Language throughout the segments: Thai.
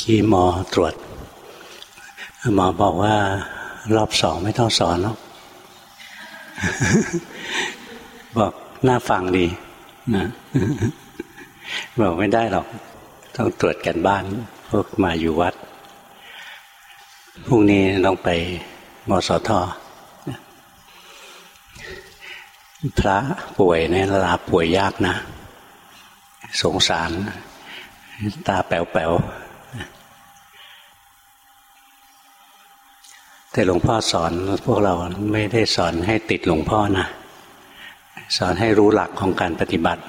ชี้หมอตรวจหมอบอกว่ารอบสองไม่ต้องสอนหรอกบอกน่าฟังดีนะบอกไม่ได้หรอก ต้องตรวจกันบ้าน พวกมาอยู่วัดพรุ่งนี้ต้องไปมสทพระป่วยเนี่ยลาป่วยยากนะ สงสาร ตาแป๋วๆ แต่หลวงพ่อสอนพวกเราไม่ได้สอนให้ติดหลวงพ่อนะสอนให้รู้หลักของการปฏิบัติ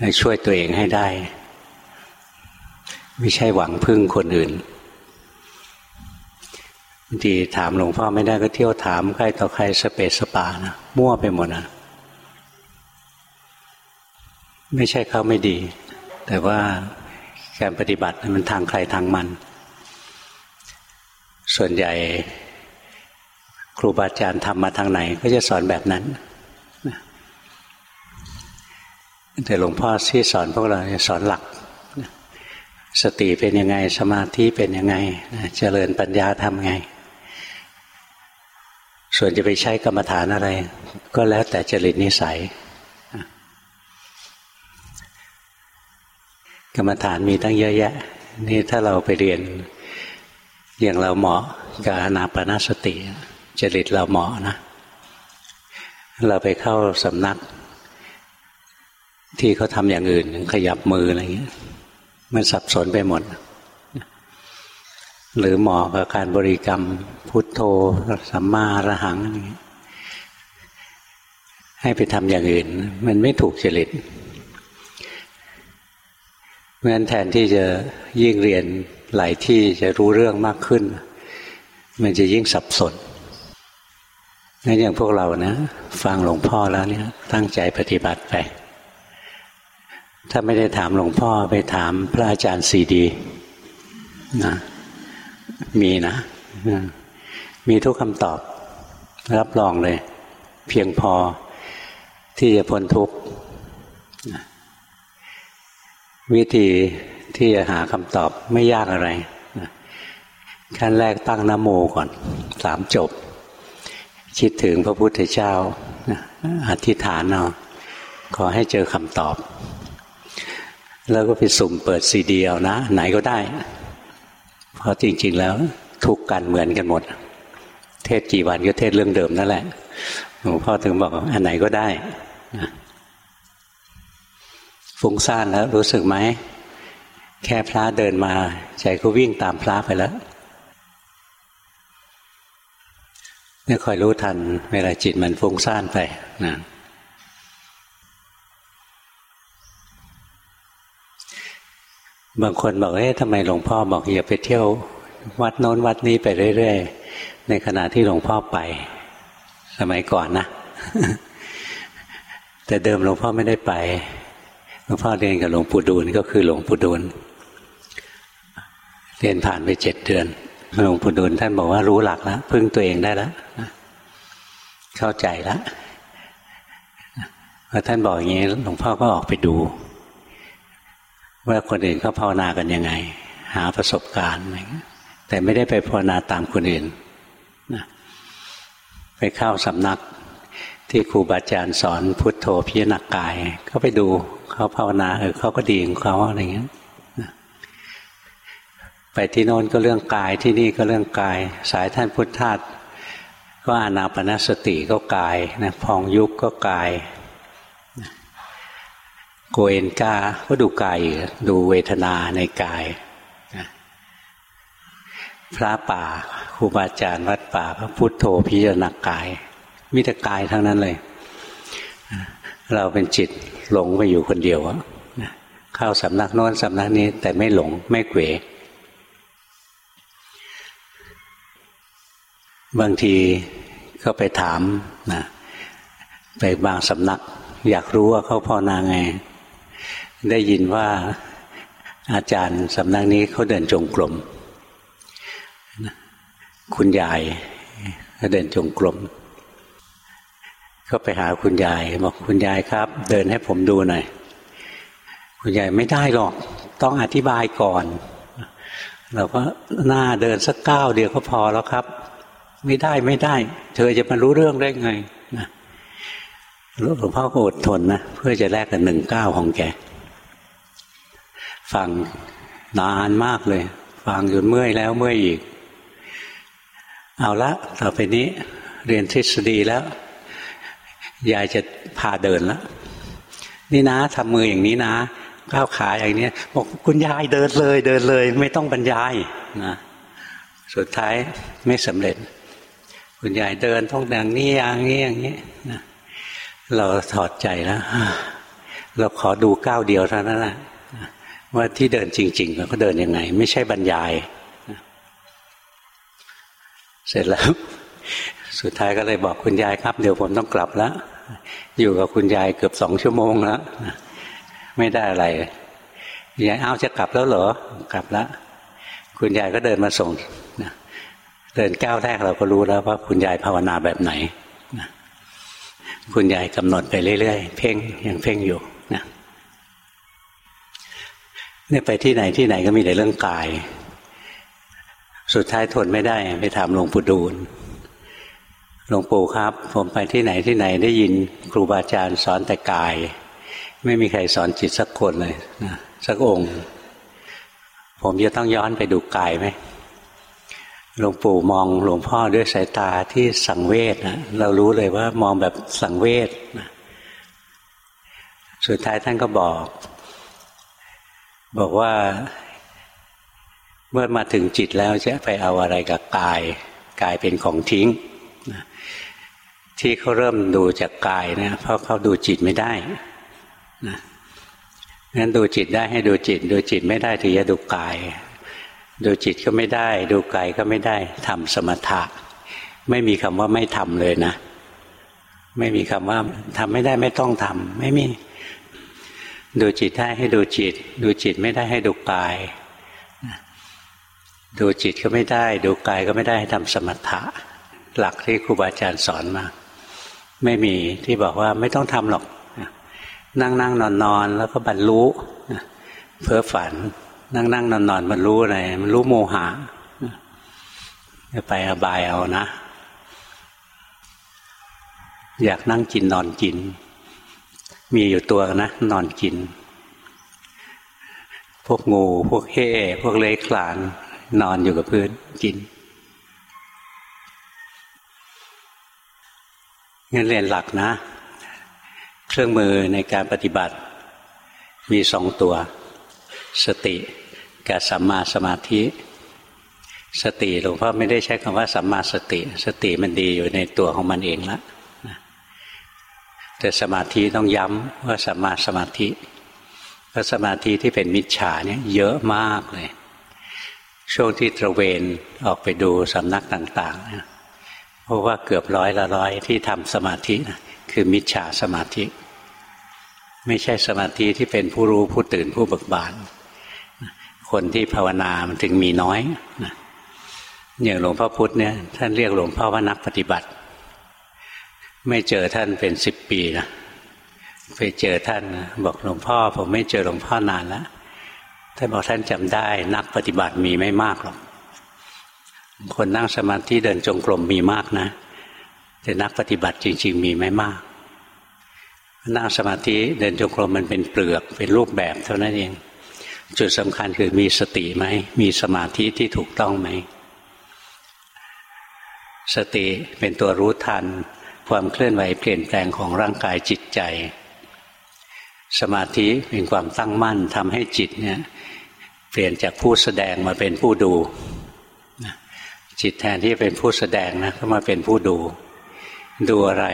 ให้ช่วยตัวเองให้ได้ ไม่ใช่หวังพึ่งคนอื่นบางทีถามหลวงพ่อไม่ได้ก็เที่ยวถามใครต่อใครสเปสปานะมั่วไปหมดนะไม่ใช่เขาไม่ดี แต่ว่าการปฏิบัติมันทางใครทางมัน ส่วนใหญ่ ครูบาอาจารย์ทำมาทางไหน ก็จะสอนแบบนั้นแต่หลวงพ่อที่สอนพวกเราสอนหลัก สติเป็นยังไง สมาธิเป็นยังไง เจริญปัญญาทำไง ส่วนจะไปใช้กรรมฐานอะไร ก็แล้วแต่จริตนิสัย กรรมฐานมีตั้งเยอะแยะ นี่ถ้าเราไปเรียน อย่างเราเหมาะกับอนาปนาสติ จริตเราเหมาะนะ เราไปเข้าสำนัก ที่เขาทำอย่างอื่น ขยับมืออะไรเงี้ย มันสับสนไปหมด หรือเหมอกับการบริกรรม พุทโธสัมมาระหังอะไรเงี้ยให้ไปทำอย่างอื่น มันไม่ถูกจริตเพราะฉะนั้นแทนที่จะยิ่งเรียน หลายที่จะรู้เรื่องมากขึ้น มันจะยิ่งสับสนนั่นอย่างพวกเรานะ ฟังหลวงพ่อแล้วเนี่ย ตั้งใจปฏิบัติไป ถ้าไม่ได้ถามหลวงพ่อไปถามพระอาจารย์ซีดีนะมีนะ มีทุกคำตอบ รับรองเลย เพียงพอที่จะพ้นทุกข์วิธี ที่จะหาคำตอบไม่ยากอะไรขั้นแรกตั้งนโมก่อนสามจบ คิดถึงพระพุทธเจ้าอธิษฐานเอาขอให้เจอคำตอบ แล้วก็ไปสุ่มเปิดซีดีเอานะ ไหนก็ได้ เพราะจริง ๆ แล้วทุกกันเหมือนกันหมด เทศกี่วันก็เทศเรื่องเดิมนั่นแหละหลวงพ่อถึงบอกอันไหนก็ได้ฟุ้งซ่านแล้วรู้สึกไหม แค่พระเดินมา ใจก็วิ่งตามพระไปแล้วนี่คอยรู้ทัน เวลาจิตมันฟุ้งซ่านไปนะบางคนบอกเอ๊ะทำไมหลวงพ่อบอกอย่าไปเที่ยว วัดโน้นวัดนี้ไปเรื่อยๆ ในขณะที่หลวงพ่อไป สมัยก่อนนะ แต่เดิมหลวงพ่อไม่ได้ไปหลวงพ่อเรียนกับหลวงปู่ดูลก็คือหลวงปู่ดูล เรียนผ่านไปเจ็ดเดือนหลวงปู่ดูลท่านบอกว่ารู้หลักแล้วพึ่งตัวเองได้แล้วเข้าใจแล้วพอท่านบอกอย่างนี้หลวงพ่อก็ออกไปดู ว่าคนอื่นเขาภาวนากันยังไง หาประสบการณ์แต่ไม่ได้ไปภาวนาตามคนอื่นนะไปเข้าสำนักที่ครูบาอาจารย์สอนพุทโธพิจารณากายเขาไปดูเขาภาวนาเออเขาก็ดีของเขาอะไรเงี้ย ไปที่โน้นก็เรื่องกายที่นี่ก็เรื่องกาย สายท่านพุทธทาสก็อานาปนสติก็กายนะพองยุบก็กายโกเอนกาก็ดูกายดูเวทนาในกาย พระป่าครูบาอาจารย์วัดป่าพระพุทโธพิจารณากาย มิตรกายทั้งนั้นเลย เราเป็นจิตหลงไปอยู่คนเดียวเข้าสำนักโน้นสำนักนี้แต่ไม่หลงไม่เกว บางทีก็ไปถามนะไปบางสำนัก อยากรู้ว่าเขาภาวนาไง ได้ยินว่าอาจารย์สำนักนี้เขาเดินจงกรมคุณยายเขาเดินจงกรมก็ไปหาคุณยายบอกคุณยายครับ เดินให้ผมดูหน่อยคุณยายไม่ได้หรอกต้องอธิบายก่อน เราก็หน้าเดินสักก้าวเดียวก็พอแล้วครับ ไม่ได้ไม่ได้ เธอจะมารู้เรื่องได้ไงนะหลวงพ่อก็อดทนนะเพื่อจะแลกกับหนึ่งเก้าของแกฟังนานมากเลย ฟังจนเมื่อยแล้วเมื่อยอีก เอาละต่อไปนี้เรียนทฤษฎีแล้ว ยายจะพาเดินแล้วนี่นะทำมืออย่างนี้นะก้าวขาอย่างนี้บอกคุณยายเดินเลย เดินเลย ไม่ต้องบรรยายนะสุดท้ายไม่สำเร็จ คุณยายเดินท้องดังนี้อย่างนี้อย่างนี้นะเราถอดใจแล้วเราขอดูก้าวเดียวเท่านั้นแหละว่าที่เดินจริงๆเราก็เดินยังไง ไม่ใช่บรรยาย เสร็จแล้ว สุดท้ายก็เลยบอกคุณยายครับ เดี๋ยวผมต้องกลับแล้วอยู่กับคุณยายเกือบสองชั่วโมงแล้วไม่ได้อะไรยายอ้าวจะกลับแล้วเหรอกลับแล้วคุณยายก็เดินมาส่ง เดินก้าวแรกเราก็รู้แล้วว่าคุณยายภาวนาแบบไหนคุณยายกำหนดไปเรื่อยๆ เพ่งยังเพ่งอยู่นะเนี่ยไปที่ไหนที่ไหนก็มีแต่เรื่องกาย สุดท้ายทนไม่ได้ไปถามหลวงปู่ดูลหลวงปู่ครับ ผมไปที่ไหนที่ไหนได้ยินครูบาอาจารย์สอนแต่กาย ไม่มีใครสอนจิตสักคนเลยนะสักองค์ ผมจะต้องย้อนไปดูกายไหม หลวงปู่มองหลวงพ่อด้วยสายตาที่สังเวชนะเรารู้เลยว่ามองแบบสังเวชนะสุดท้ายท่านก็บอก บอกว่า เมื่อมาถึงจิตแล้วจะไปเอาอะไรกับกาย กายเป็นของทิ้งนะที่เขาเริ่มดูจากกายเนะเพราะเขาดูจิตไม่ได้นะงั้นดูจิตได้ให้ดูจิต ดูจิตไม่ได้ถึงจะดูกาย ดูจิตก็ไม่ได้ ดูกายก็ไม่ได้ทำสมถะ ไม่มีคำว่าไม่ทำเลยนะ ไม่มีคำว่าทำไม่ได้ไม่ต้องทำไม่มี ดูจิตได้ให้ดูจิต ดูจิตไม่ได้ให้ดูกาย ดูจิตก็ไม่ได้ ดูกายก็ไม่ได้ทำสมถะ หลักที่ครูบาอาจารย์สอนมา ไม่มีที่บอกว่าไม่ต้องทำหรอก นั่งนั่งนอนนอนแล้วก็บรรลุเพ้อฝัน นั่งนั่งนอนนอนมันรู้อะไรมันรู้โมหะจะไปอบายเอานะ อยากนั่งกินนอนกิน มีอยู่ตัวนะ นอนกิน พวกงู พวกเฮ่พวกเล็กลาน นอนอยู่กับพื้นกินงั้นเรียนหลักนะ เครื่องมือในการปฏิบัติมีสองตัว สติ กับสัมมาสมาธิ สติหลวงพ่อไม่ได้ใช้คำว่าสัมมาสติ สติมันดีอยู่ในตัวของมันเองละแต่สมาธิต้องย้ำว่าสัมมาสมาธิเพราะสมาธิที่เป็นมิจฉาเนี่ยเยอะมากเลย ช่วงที่ตระเวนออกไปดูสำนักต่างๆเพราะว่าเกือบร้อยละร้อยที่ทำสมาธินะคือมิจฉาสมาธิ ไม่ใช่สมาธิที่เป็นผู้รู้ผู้ตื่นผู้เบิกบาน คนที่ภาวนามันถึงมีน้อยอย่างหลวงพ่อพุธเนี่ยท่านเรียกหลวงพ่อว่านักปฏิบัติ ไม่เจอท่านเป็นสิบปีนะไปเจอท่านบอกหลวงพ่อ ผมไม่เจอหลวงพ่อนานแล้วท่านบอกท่านจำได้ นักปฏิบัติมีไม่มากหรอกคนนั่งสมาธิเดินจงกรมมีมากนะ แต่นักปฏิบัติจริง ๆ มีไม่มากนั่งสมาธิเดินจงกรมมันเป็นเปลือกเป็นรูปแบบเท่านั้นเอง จุดสำคัญคือมีสติไหม มีสมาธิที่ถูกต้องไหม สติเป็นตัวรู้ทัน ความเคลื่อนไหวเปลี่ยนแปลงของร่างกายจิตใจ สมาธิเป็นความตั้งมั่นทำให้จิตเนี่ยเปลี่ยนจากผู้แสดงมาเป็นผู้ดู จิตแทนที่จะเป็นผู้แสดงนะก็มาเป็นผู้ดู ดูอะไร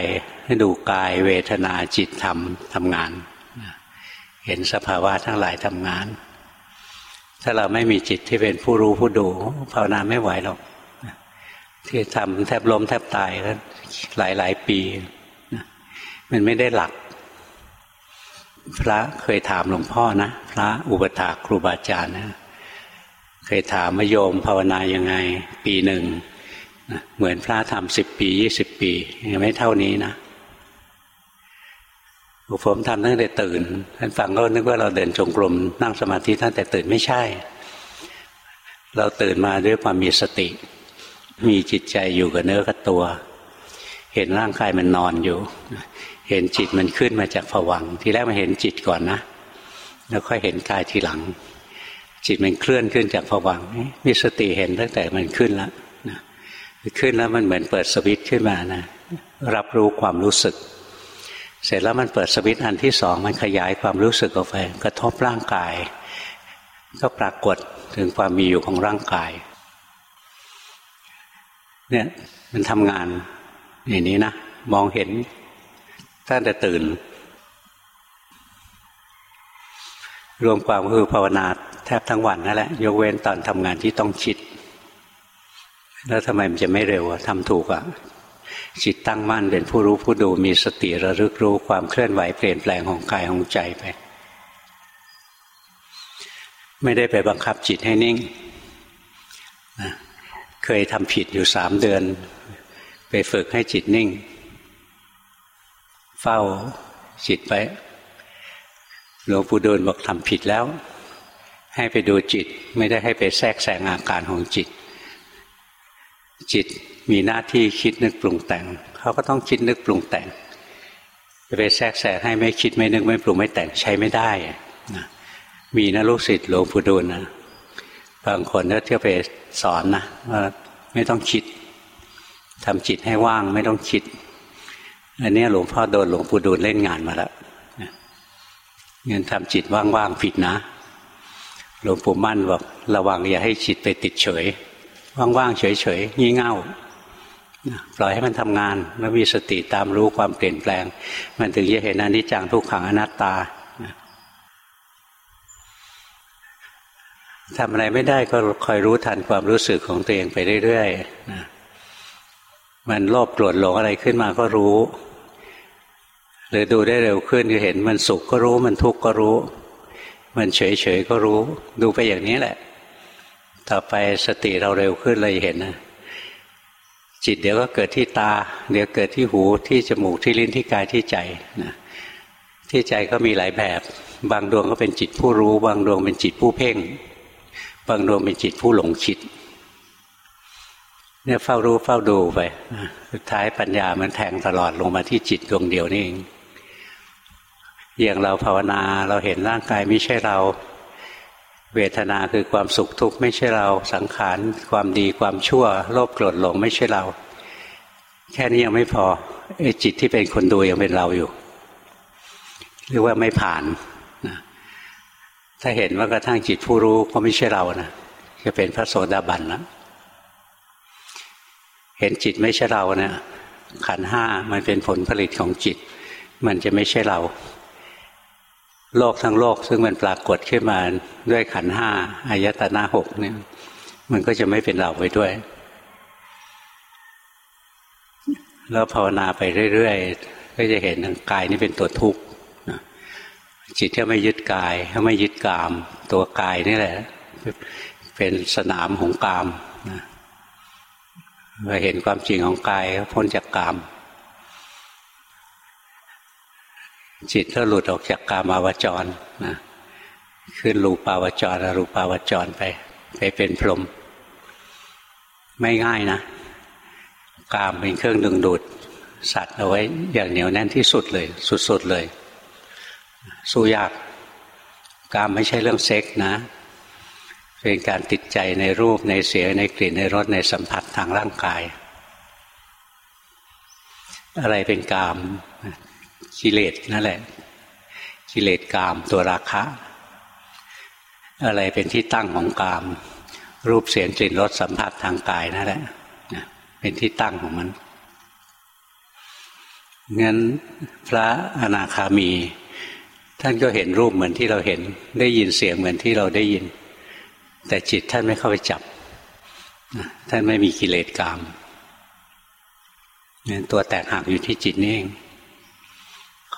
ดูกายเวทนาจิตธรรมทำงานเห็นสภาวะทั้งหลายทำงาน ถ้าเราไม่มีจิตที่เป็นผู้รู้ผู้ดูภาวนาไม่ไหวหรอกที่ทำแทบล้มแทบตายแล้วหลายหลายปี มันไม่ได้หลัก พระเคยถามหลวงพ่อนะพระอุปถาครูบาอาจารย์นะเคยถามมโยมภาวนายังไง ปีหนึ่งเหมือนพระทำสิบปียี่สิบปียังไม่เท่านี้นะ ผมทำตั้งแต่ตื่นท่านฟังก็นึกว่าเราเดินจงกรมนั่งสมาธิตั้งแต่ตื่นไม่ใช่ เราตื่นมาด้วยความมีสติ มีจิตใจอยู่กับเนื้อกับตัว เห็นร่างกายมันนอนอยู่ เห็นจิตมันขึ้นมาจากผวัง ทีแรกมาเห็นจิตก่อนนะ แล้วค่อยเห็นกายทีหลัง จิตมันเคลื่อนขึ้นจากผวังมีสติเห็นตั้งแต่มันขึ้นแล้วขึ้นแล้วมันเหมือนเปิดสวิตช์ขึ้นมานะรับรู้ความรู้สึก เสร็จแล้วมันเปิดสวิตช์อันที่สองมันขยายความรู้สึกออกไป กระทบร่างกาย ก็ปรากฏถึงความมีอยู่ของร่างกาย เนี่ยมันทำงานอย่างนี้นะมองเห็นตั้งแต่ตื่น รวมความคือภาวนาแทบทั้งวันนั่นแหละ ยกเว้นตอนทำงานที่ต้องคิด แล้วทำไมมันจะไม่เร็วอะทำถูกอะ จิตตั้งมั่นเป็นผู้รู้ผู้ดูมีสติระลึกรู้ความเคลื่อนไหวเปลี่ยนแปลงของกายของใจไป ไม่ได้ไปบังคับจิตให้นิ่งนะเคยทำผิดอยู่สามเดือน ไปฝึกให้จิตนิ่ง เฝ้าจิตไปหลวงปู่ดูลบอกทำผิดแล้ว ให้ไปดูจิตไม่ได้ให้ไปแทรกแซงอาการของจิต จิต มีหน้าที่คิดนึกปรุงแต่ง เขาก็ต้องคิดนึกปรุงแต่งจะไปแทรกแซงให้ไม่คิดไม่นึกไม่ปรุงไม่แต่งใช้ไม่ได้นะมีนะลูกศิษย์หลวงปู่ดูลนะบางคนก็เที่ยวไปสอนนะว่าไม่ต้องคิดทำจิตให้ว่างไม่ต้องคิดอันนี้หลวงพ่อโดนหลวงปู่ดูลเล่นงานมาแล้วเงินทำจิตว่างๆผิดนะหลวงปู่มั่นบอกระวังอย่าให้จิตไปติดเฉย ว่างๆเฉยๆงี่เง่า ปล่อยให้มันทำงานแล้วมีสติตามรู้ความเปลี่ยนแปลง มันถึงจะเห็นอนิจจังทุกขังอนัตตาทำอะไรไม่ได้ก็คอยรู้ทันความรู้สึกของตัวเองไปเรื่อยๆมันโลภโกรธหลงอะไรขึ้นมาก็รู้ หรือดูได้เร็วขึ้นคือเห็นมันสุขก็รู้ มันทุกข์ก็รู้ มันเฉยๆก็รู้ ดูไปอย่างนี้แหละ ต่อไปสติเราเร็วขึ้นเลยเห็นนะ จิตเดี๋ยวก็เกิดที่ตา เดี๋ยวเกิดที่หูที่จมูกที่ลิ้นที่กายที่ใจนะที่ใจก็มีหลายแบบ บางดวงก็เป็นจิตผู้รู้ บางดวงเป็นจิตผู้เพ่ง บางดวงเป็นจิตผู้หลงคิดเนี่ยเฝ้ารู้เฝ้าดูไปสุดท้ายปัญญามันแทงตลอดลงมาที่จิตดวงเดียวนี่เองอย่างเราภาวนาเราเห็นร่างกายไม่ใช่เรา เวทนาคือความสุขทุกข์ไม่ใช่เรา สังขารความดีความชั่ว โลภโกรธหลงไม่ใช่เรา แค่นี้ยังไม่พอไอ้จิตที่เป็นคนดูยังเป็นเราอยู่เรียกว่าไม่ผ่านถ้าเห็นว่ากระทั่งจิตผู้รู้ก็ไม่ใช่เรานะจะเป็นพระโสดาบันแล้วเห็นจิตไม่ใช่เราเนะี่ยขันห้ามันเป็นผลผลิตของจิต มันจะไม่ใช่เรา โลกทั้งโลกซึ่งมันปรากฏขึ้นมาด้วยขันห้าอายตนะหกเนี่ย มันก็จะไม่เป็นเราไปด้วย แล้วภาวนาไปเรื่อยๆ ก็จะเห็นกายนี้เป็นตัวทุกข์จิตที่ไม่ยึดกายถ้าไม่ยึดกาม ตัวกายนี่แหละ เป็นสนามของกามนะเราเห็นความจริงของกายพ้นจากกาม จิตก็หลุดออกจากกามาวจรนะขึ้นรูปาวจรอรูปาวจรไป ไปเป็นพรหมไม่ง่ายนะ กามเป็นเครื่องดึงดูด สัตว์เอาไว้อย่างเหนียวแน่นที่สุดเลย สุดๆเลย สู้ยากกามไม่ใช่เรื่องเซ็กนะ เป็นการติดใจในรูปในเสียงในกลิ่นในรสในสัมผัสทางร่างกาย อะไรเป็นกาม กิเลสนั่นแหละ กิเลสกามตัวราคะ อะไรเป็นที่ตั้งของกาม รูปเสียงกลิ่นรสสัมผัสทางกายนั่นแหละเป็นที่ตั้งของมันงั้นพระอนาคามี ท่านก็เห็นรูปเหมือนที่เราเห็น ได้ยินเสียงเหมือนที่เราได้ยิน แต่จิตท่านไม่เข้าไปจับ ท่านไม่มีกิเลสกรรมตัวแตกหักอยู่ที่จิตนี่เอง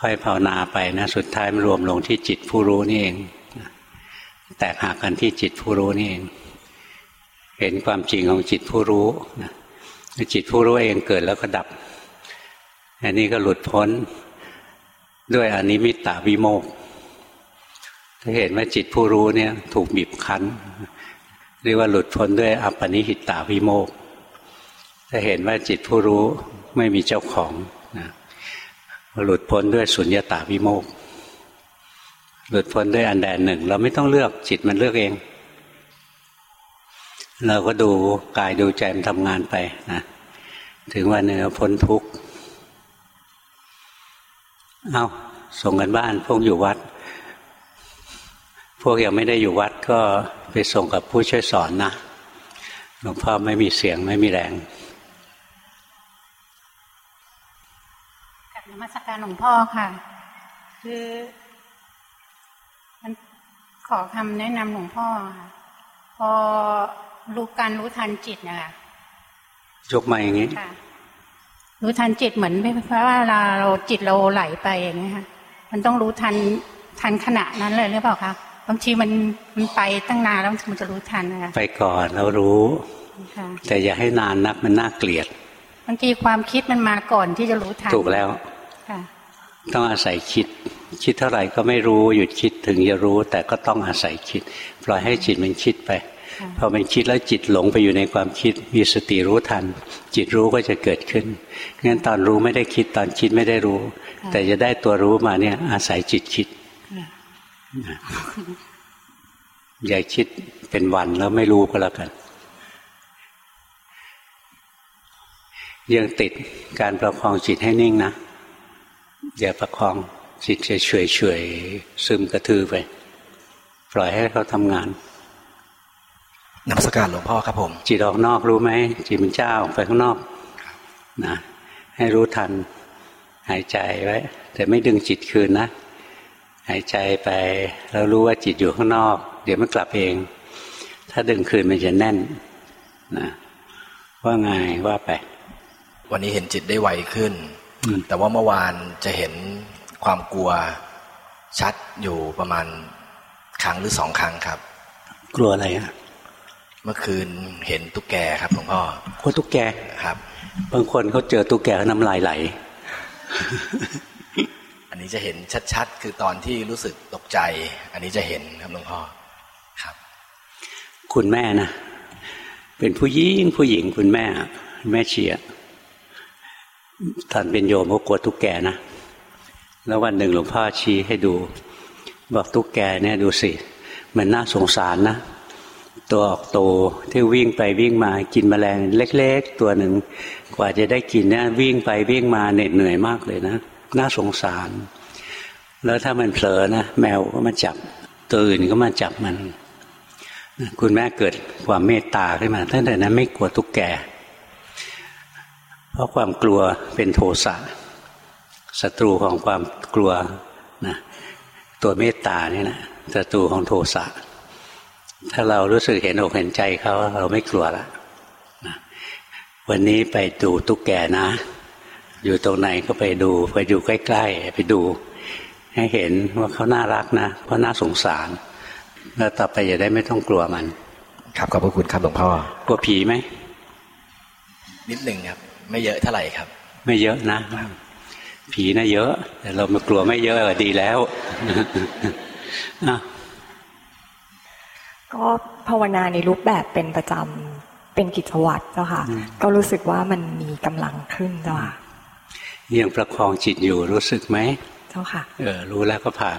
ค่อยภาวนาไปนะ สุดท้ายมันรวมลงที่จิตผู้รู้นี่เอง แตกหักกันที่จิตผู้รู้นี่เอง เห็นความจริงของจิตผู้รู้จิตผู้รู้เองเกิดแล้วก็ดับ อันนี้ก็หลุดพ้นด้วยอนิมิตตวิโมกข์ถ้าเห็นว่าจิตผู้รู้เนี่ย ถูกบีบคั้นเรียกว่าหลุดพ้นด้วยอัปปณิหิตวิโมกข์ถ้าเห็นว่าจิตผู้รู้ไม่มีเจ้าของ หลุดพ้นด้วยสุญญตวิโมกข์หลุดพ้นด้วยอันใดหนึ่ง เราไม่ต้องเลือกจิตมันเลือกเอง เราก็ดูกายดูใจมันทำงานไปนะถึงวันหนึ่งพ้นทุกข์เอาส่งกันบ้านพวกอยู่วัด พวกยังไม่ได้อยู่วัดก็ไปส่งกับผู้ช่วยสอนนะหลวงพ่อไม่มีเสียงไม่มีแรงกับน มัสการหลวงพ่อค่ะ คือมันขอคำแนะนำหลวงพ่อค่ะ พอรู้การรู้ทันจิตนะคะยกมาอย่างนี้รู้ทันจิตเหมือนเพราะว่าเราเราจิตเราไหลไปอย่างนี้ค่ะมันต้องรู้ทันทันขณะนั้นเลยหรือเปล่าคะบางทีมันมันไปตั้งนานแล้วมันจะรู้ทันนะคะไปก่อนเรารู้ แต่อย่าให้นานนักมันน่าเกลียดบางทีความคิดมันมาก่อนที่จะรู้ทันถูกแล้ว ต้องอาศัยคิด คิดเท่าไหร่ก็ไม่รู้หยุดคิดถึงจะรู้ แต่ก็ต้องอาศัยคิด ปล่อยให้จิตมันคิดไปพอมันคิดแล้วจิตหลงไปอยู่ในความคิดมีสติรู้ทัน จิตรู้ก็จะเกิดขึ้นงั้นตอนรู้ไม่ได้คิดตอนคิดไม่ได้รู้ แต่จะได้ตัวรู้มาเนี่ย อาศัยจิตคิดอย่าคิดเป็นวันแล้วไม่รู้ก็แล้วกัน ยังติดการประคองจิตให้นิ่งนะ อย่าประคองจิตเฉยเฉยซึมกระทือไป ปล่อยให้เขาทำงานนับสการหลวงพ่อครับผม จิตออกนอกรู้ไหมจิตเป็นเจ้าไปข้างนอกนะให้รู้ทันหายใจไว้ แต่ไม่ดึงจิตคืนนะ หายใจไปแล้วรู้ว่าจิตอยู่ข้างนอก เดี๋ยวมันกลับเอง ถ้าดึงคืนมันจะแน่นนะว่าไงว่าไป วันนี้เห็นจิตได้ไวขึ้น แต่ว่าเมื่อวานจะเห็นความกลัวชัดอยู่ประมาณครั้งหรือสองครั้งครับ กลัวอะไรอะเมื่อคืนเห็นตุ๊กแกครับหลวงพ่อกลัวตุ๊กแกครับ บางคนเขาเจอตุ๊กแกน้ำลายไหล อันนี้จะเห็นชัดๆ คือตอนที่รู้สึกตกใจ อันนี้จะเห็นครับหลวงพ่อครับ คุณแม่นะเป็นผู้หญิงผู้หญิงคุณแม่ แม่เชีย ท่านเป็นโยมเขากลัวตุ๊กแกนะ แล้ววันหนึ่งหลวงพ่อชี้ให้ดู บอกตุ๊กแกเนี่ยดูสิ มันน่าสงสารนะ ตัวออกโตที่วิ่งไปวิ่งมากินแมลงเล็ก ๆ ตัวหนึ่งกว่าจะได้กินเนี่ยวิ่งไปวิ่งมาเหน็ดเหนื่อยมากเลยนะ น่าสงสาร แล้วถ้ามันเผลอนะแมวก็มาจับตัวอื่นก็มาจับมัน คุณแม่เกิดความเมตตาขึ้นมาตั้งแต่นั้นไม่กลัวตุ๊กแก เพราะความกลัวเป็นโทสะศัตรูของความกลัวนะตัวเมตตานี่นะศัตรูของโทสะถ้าเรารู้สึกเห็นอกเห็นใจเขาเราไม่กลัวละนะวันนี้ไปดูตุ๊กแกนะ อยู่ตรงไหนก็ไปดูไปดูใกล้ๆไปดู ให้เห็นว่าเขาน่ารักนะเพราะน่าสงสารแล้วต่อไปอย่าได้ไม่ต้องกลัวมัน ครับขอบพระคุณครับหลวงพ่อกลัวผีไหมนิดหนึ่งครับ ไม่เยอะเท่าไหร่ครับ ไม่เยอะนะ ผีนะเยอะ แต่เราไม่กลัวไม่เยอะดีแล้วก็ภาวนาในรูปแบบเป็นประจำเป็นกิจวัตรเจ้าค่ะ ก็รู้สึกว่ามันมีกำลังขึ้นเจ้าค่ะยังประคองจิตอยู่รู้สึกไหมเจ้าค่ะ เออ รู้แล้วก็ผ่าน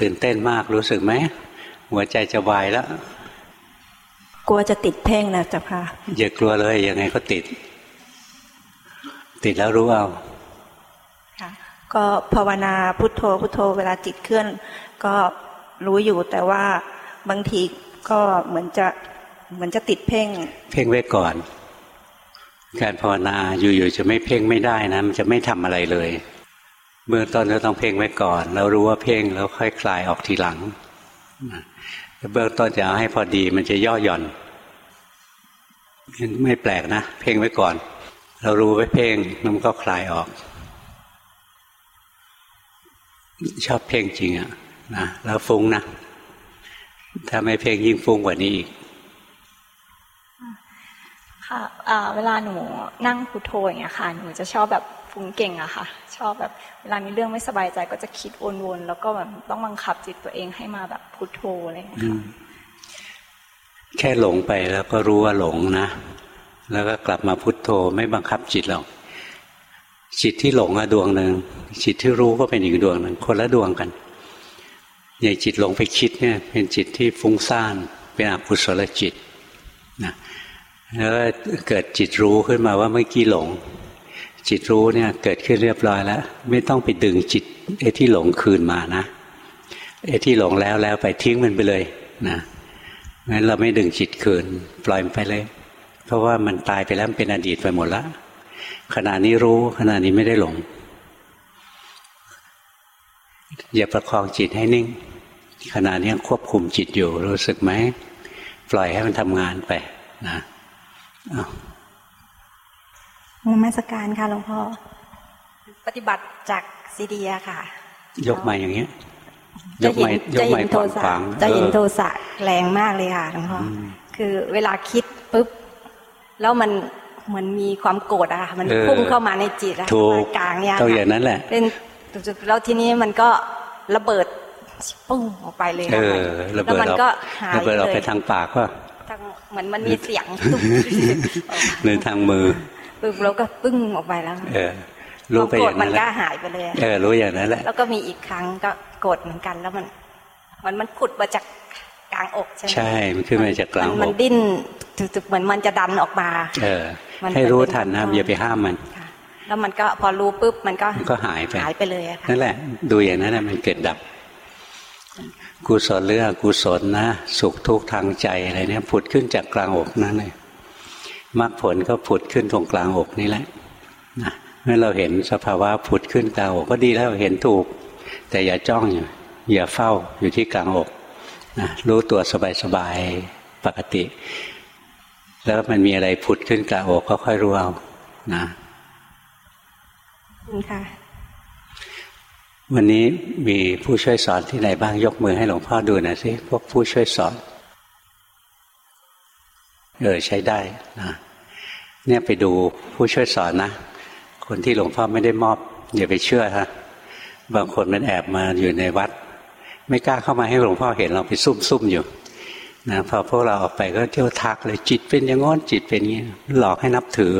ตื่นเต้นมากรู้สึกไหมหัวใจจะวายแล้ว กลัวจะติดเพ่งนะเจ้าค่ะอย่ากลัวเลยยังไงก็ติด ติดแล้วรู้เอาก็ภาวนาพุทโธพุทโธเวลาจิตเคลื่อน ก็รู้อยู่แต่ว่าบางทีก็เหมือนจะเหมือนจะติดเพ่ง เพ่งไว้ก่อน การภาวนาอยู่ๆจะไม่เพ่งไม่ได้นะมันจะไม่ทำอะไรเลย เบื้องต้นเราต้องเพ่งไว้ก่อนเรารู้ว่าเพ่งแล้วค่อยคลายออกทีหลังเบื้องต้นจะเอาให้พอดีมันจะย่อหย่อน ไม่แปลกนะ เพ่งไว้ก่อน เรารู้ไว้เพ่งมันก็คลายออก ชอบเพ่งจริงอะนะแล้วฟุ้งนะถ้าไม่เพ่งยิ่งฟุ้งกว่านี้อีกค่ะเวลาหนูนั่งพุทโธอย่างเงี้ยค่ะ หนูจะชอบแบบฟุ้งเก่งอะค่ะ ชอบแบบเวลามีเรื่องไม่สบายใจก็จะคิดวนๆแล้วก็แบบต้องบังคับจิตตัวเองให้มาแบบพุทโธอะไรอย่างเงี้ยแค่หลงไปแล้วก็รู้ว่าหลงนะ แล้วก็กลับมาพุทโธไม่บังคับจิตหรอกจิตที่หลงอะดวงหนึ่งจิตที่รู้ก็เป็นอีกดวงหนึ่งคนละดวงกันอย่างจิตหลงไปคิดเนี่ย เป็นจิตที่ฟุ้งซ่านเป็นอกุศลจิตนะแล้วเกิดจิตรู้ขึ้นมาว่าเมื่อกี้หลง จิตรู้เนี่ยเกิดขึ้นเรียบร้อยแล้ว ไม่ต้องไปดึงจิตไอ้ที่หลงคืนมานะไอ้ที่หลงแล้วแล้วไปทิ้งมันไปเลยนะงั้นเราไม่ดึงจิตคืน ปล่อยมันไปเลย เพราะว่ามันตายไปแล้วเป็นอดีตไปหมดแล้วขณะนี้รู้ขณะนี้ไม่ได้หลง อย่าประคองจิตให้นิ่ง ขณะนี้ควบคุมจิตอยู่ รู้สึกไหมปล่อยให้มันทำงานไปนะมุมสการค่ะหลวงพ่อปฏิบัติจากซีเดียค่ะ ยกมาอย่างเงี้ยจะเห็นจะเห็นโทสะจะเห็นโทสะแรงมากเลยค่ะหลวงพ่อคือเวลาคิดปุ๊บ แล้วมันเหมือนมีความโกรธอะค่ะมันพุ่งเข้ามาในจิตอะกลางเนี่ยต้องอย่างนั้นแหละเป็นแล้วทีนี้มันก็ระเบิดปุ้งออกไปเลยค่ะแล้วมันก็หายระเบิดออกไปทางปากก็เหมือนมันมีเสียงในทางมือปึ๊บแล้วก็ปึ้งออกไปแล้วเออรู้ไปอย่างนั้นมันก็หายไปเลยเออรู้อย่างนั้นแหละแล้วก็มีอีกครั้งก็กดเหมือนกันแล้วมัน มันมันขุดมาจากกลางอกใช่ไหมใช่ มันขึ้นมาจากกลางอกมันดิ้นจุด เหมือนมันจะดันออกมา เออ ให้รู้ทันนะอย่าไปห้ามมันแล้วมันก็พอรู้ปุ๊บมันก็ก็หายไปหายไปเลยนั่นแหละ ดูอย่างนั้นนะมันเกิดดับกุศลหรืออกุศลนะสุขทุกข์ทางใจอะไรเนี่ยผุดขึ้นจากกลางอกนั่นเลยมรรคผลก็ผุดขึ้นตรงกลางอกนี่แหละนะเมื่อเราเห็นสภาวะผุดขึ้นกลางอกก็ดีแล้วเห็นถูก แต่อย่าจ้องอยู่อย่าเฝ้าอยู่ที่กลางอกนะรู้ตัวสบายๆปกติ แล้วมันมีอะไรผุดขึ้นกลางอกก็ค่อยรู้เอานะคุณค่ะ วันนี้มีผู้ช่วยสอนที่ไหนบ้างยกมือให้หลวงพ่อดูหน่อยสิพวกผู้ช่วยสอน เออใช้ได้นะเนี่ยไปดูผู้ช่วยสอนนะ คนที่หลวงพ่อไม่ได้มอบอย่าไปเชื่อฮะบางคนมันแอบมาอยู่ในวัด ไม่กล้าเข้ามาให้หลวงพ่อเห็นเราไปซุ่มซุ่มอยู่ นะพอพวกเราออกไปก็เที่ยวทักเลยจิตเป็นอย่างงอนจิตเป็นอย่างนี้หลอกให้นับถือ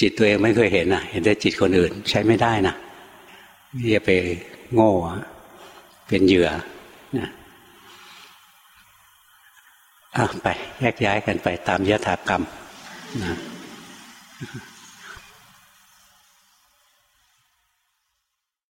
จิตตัวเองไม่เคยเห็นนะเห็นแต่จิตคนอื่นใช้ไม่ได้นะอย่าไปโง่เป็นเหยื่อนะอะไปแยกย้ายกันไปตามยถากรรมนะ